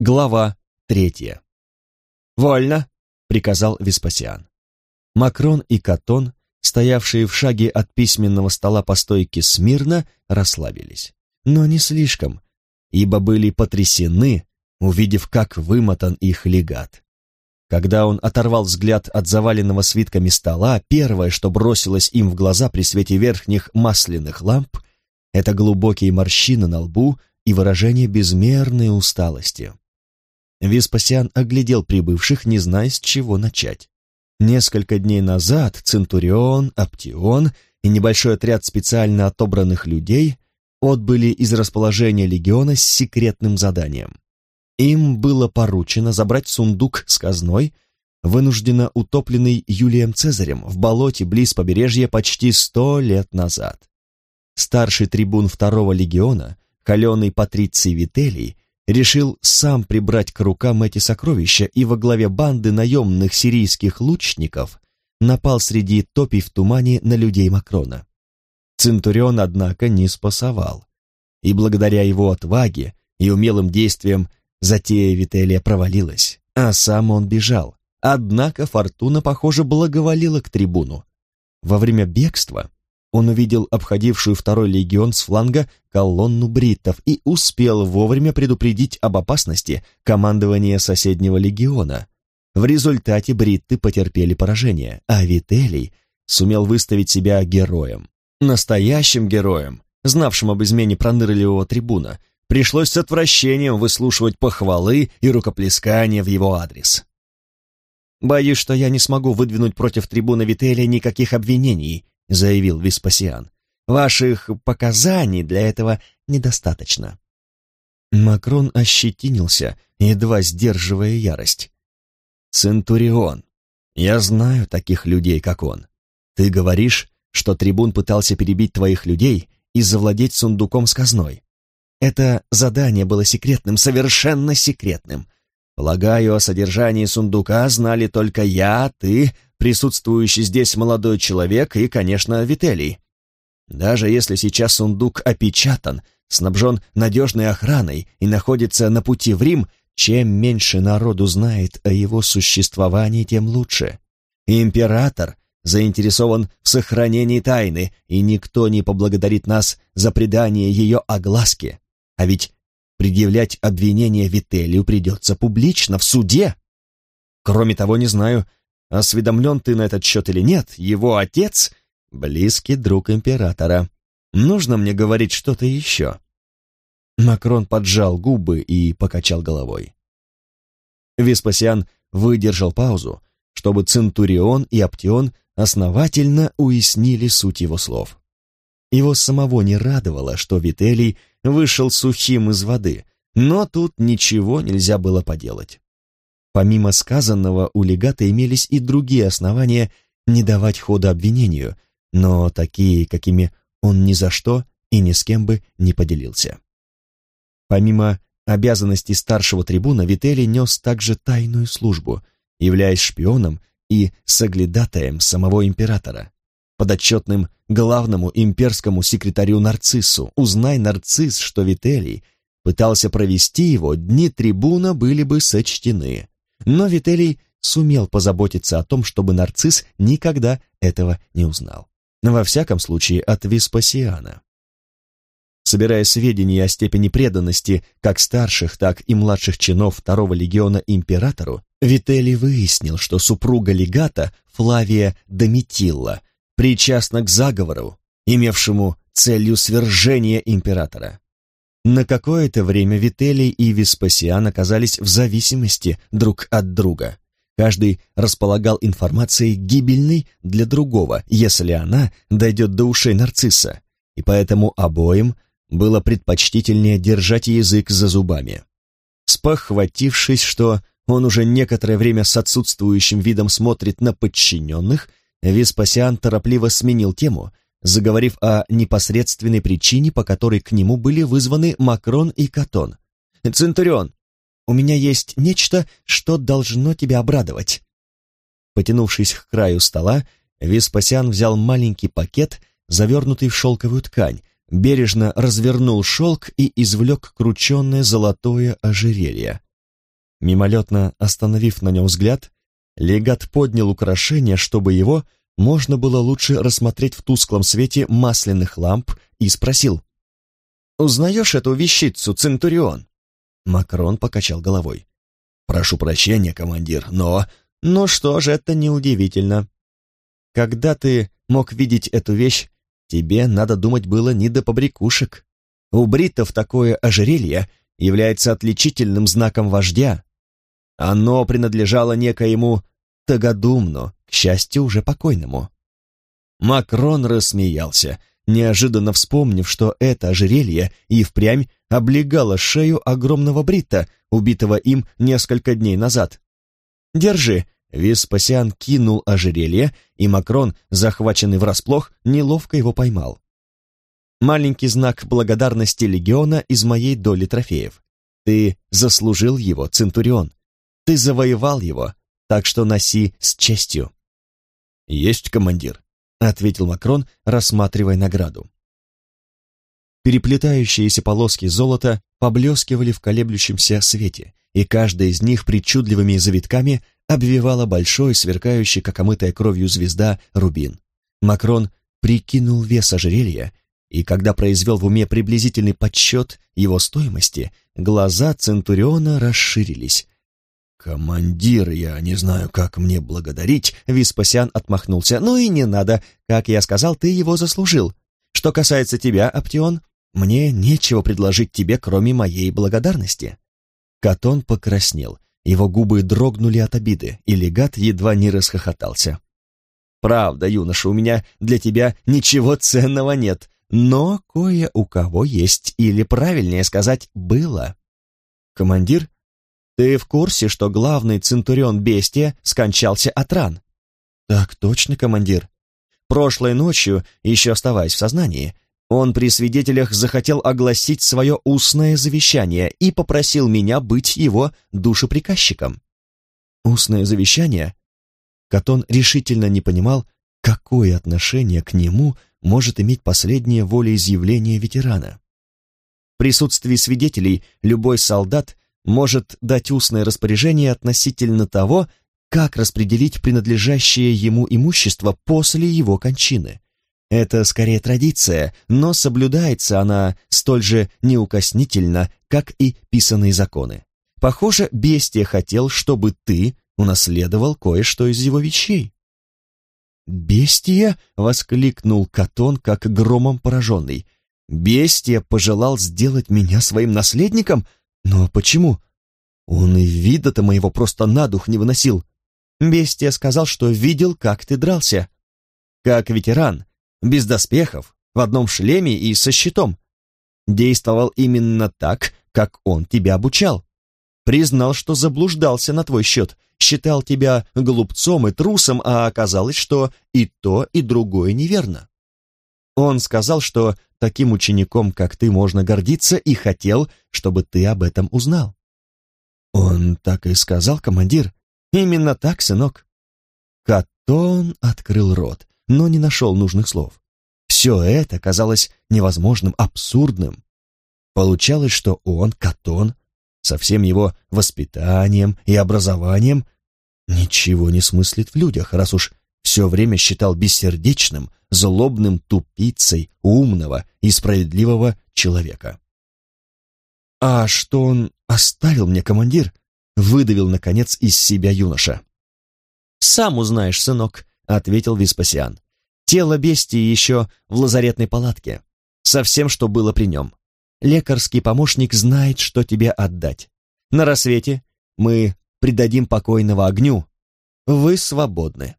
Глава третья. «Вольно!» — приказал Веспасиан. Макрон и Катон, стоявшие в шаге от письменного стола по стойке смирно, расслабились. Но не слишком, ибо были потрясены, увидев, как вымотан их легат. Когда он оторвал взгляд от заваленного свитками стола, первое, что бросилось им в глаза при свете верхних масляных ламп, это глубокие морщины на лбу и выражение безмерной усталости. Веспасиан оглядел прибывших, не зная, с чего начать. Несколько дней назад Центурион, Аптион и небольшой отряд специально отобранных людей отбыли из расположения легиона с секретным заданием. Им было поручено забрать сундук с казной, вынужденно утопленный Юлием Цезарем в болоте близ побережья почти сто лет назад. Старший трибун второго легиона, холеный Патриций Вителий, решил сам прибрать к рукам эти сокровища и во главе банды наемных сирийских лучников напал среди топий в тумане на людей Макрона. Центурион, однако, не спасовал, и благодаря его отваге и умелым действиям затея Вителия провалилась, а сам он бежал. Однако фортуна, похоже, благоволила к трибуну. Во время бегства он увидел обходившую второй легион с фланга колонну бриттов и успел вовремя предупредить об опасности командования соседнего легиона. В результате бритты потерпели поражение, а Вителий сумел выставить себя героем. Настоящим героем, знавшим об измене пронырливого трибуна, пришлось с отвращением выслушивать похвалы и рукоплескания в его адрес. «Боюсь, что я не смогу выдвинуть против трибуна Вителия никаких обвинений», — заявил Веспасиан. «Ваших показаний для этого недостаточно». Макрон ощетинился, едва сдерживая ярость. «Центурион, я знаю таких людей, как он. Ты говоришь, что трибун пытался перебить твоих людей и завладеть сундуком с казной. Это задание было секретным, совершенно секретным. Полагаю, о содержании сундука знали только я, ты, присутствующий здесь молодой человек и, конечно, Вителий. Даже если сейчас сундук опечатан, снабжен надежной охраной и находится на пути в Рим, чем меньше народу знает о его существовании, тем лучше. Император заинтересован в сохранении тайны, и никто не поблагодарит нас за придание ее огласке. А ведь предъявлять обвинение Вителию придется публично, в суде. Кроме того, не знаю, осведомлен ты на этот счет или нет, его отец — близкий друг императора. Нужно мне говорить что-то еще?» Макрон поджал губы и покачал головой. Веспасиан выдержал паузу, чтобы Центурион и Аптион основательно уяснили суть его слов. Его самого не радовало, что Вителий вышел сухим из воды, но тут ничего нельзя было поделать. Помимо сказанного, у легата имелись и другие основания не давать хода обвинению, но такие, какими он ни за что и ни с кем бы не поделился. Помимо обязанностей старшего трибуна, Вителий нес также тайную службу, являясь шпионом и соглядатаем самого императора, подотчетным главному имперскому секретарю Нарциссу. Узнай, Нарцисс, что Вителий пытался провести его, дни трибуна были бы сочтены. Но Вителий сумел позаботиться о том, чтобы нарцисс никогда этого не узнал. Во всяком случае, от Веспасиана. Собирая сведения о степени преданности как старших, так и младших чинов второго легиона императору, Вителий выяснил, что супруга легата Флавия Доmitilla причастна к заговору, имевшему целью свержения императора. На какое-то время Вителий и Веспасиан оказались в зависимости друг от друга. Каждый располагал информацией гибельной для другого, если она дойдет до ушей нарцисса, и поэтому обоим было предпочтительнее держать язык за зубами. Спохватившись, что он уже некоторое время с отсутствующим видом смотрит на подчиненных, Веспасиан торопливо сменил тему заговорив о непосредственной причине, по которой к нему были вызваны Макрон и Катон. «Центурион, у меня есть нечто, что должно тебя обрадовать». Потянувшись к краю стола, Веспасиан взял маленький пакет, завернутый в шелковую ткань, бережно развернул шелк и извлек крученное золотое ожерелье. Мимолетно остановив на нем взгляд, легат поднял украшение, чтобы его можно было лучше рассмотреть в тусклом свете масляных ламп, и спросил. «Узнаешь эту вещицу, Центурион?» Макрон покачал головой. «Прошу прощения, командир, но...» «Ну что ж, это неудивительно. Когда ты мог видеть эту вещь, тебе, надо думать, было не до побрякушек. У бритов такое ожерелье является отличительным знаком вождя. Оно принадлежало некоему Тагадумну, к счастью, уже покойному. Макрон рассмеялся, неожиданно вспомнив, что это ожерелье и впрямь облегало шею огромного брита, убитого им несколько дней назад. «Держи», Веспасиан кинул ожерелье, и Макрон, захваченный врасплох, неловко его поймал. Маленький знак благодарности легиона из моей доли трофеев. Ты заслужил его, Центурион. Ты завоевал его, так что носи с честью. Есть командир, ответил Макрон, рассматривая награду. Переплетающиеся полоски золота поблескивали в колеблющемся свете, и каждая из них причудливыми завитками обвивала большой, сверкающий, как омытая кровью звезда, рубин. Макрон прикинул вес ожерелья и когда произвел в уме приблизительный подсчет его стоимости, глаза Центуриона расширились. «Командир, я не знаю, как мне благодарить», — Веспасиан отмахнулся. «Ну и не надо. Как я сказал, ты его заслужил. Что касается тебя, Аптион, мне нечего предложить тебе, кроме моей благодарности». Катон покраснел. Его губы дрогнули от обиды, и легат едва не расхохотался. «Правда, юноша, у меня для тебя ничего ценного нет но кое у кого есть, или правильнее сказать, было. Командир, ты в курсе, что главный центурион бестия скончался от ран? Так точно, командир. Прошлой ночью, еще оставаясь в сознании, он при свидетелях захотел огласить свое устное завещание и попросил меня быть его душеприказчиком. Устное завещание? Катон решительно не понимал, какое отношение к нему может иметь последнее волеизъявление ветерана. В присутствии свидетелей любой солдат может дать устное распоряжение относительно того, как распределить принадлежащее ему имущество после его кончины. Это скорее традиция, но соблюдается она столь же неукоснительно, как и писанные законы. Похоже, бестия хотел, чтобы ты унаследовал кое-что из его вещей. «Бестия!» — воскликнул Катон, как громом пораженный. «Бестия пожелал сделать меня своим наследником? Но почему? Он и вида-то моего просто на дух не выносил. Бестия сказал, что видел, как ты дрался. Как ветеран, без доспехов, в одном шлеме и со щитом. Действовал именно так, как он тебя обучал. Признал, что заблуждался на твой счет, считал тебя глупцом и трусом, а оказалось, что и то, и другое неверно. Он сказал, что таким учеником, как ты, можно гордиться, и хотел, чтобы ты об этом узнал. Он так и сказал, командир. Именно так, сынок. Катон открыл рот, но не нашел нужных слов. Все это казалось невозможным, абсурдным. Получалось, что он, Катон, со всем его воспитанием и образованием, ничего не смыслит в людях, раз уж все время считал бессердечным, злобным тупицей умного и справедливого человека. «А что он оставил мне, командир?» — выдавил, наконец, из себя юноша. «Сам узнаешь, сынок», — ответил Веспасиан. «Тело бестии еще в лазаретной палатке, со всем, что было при нем. Лекарский помощник знает, что тебе отдать. На рассвете мы придадим покойного огню. Вы свободны.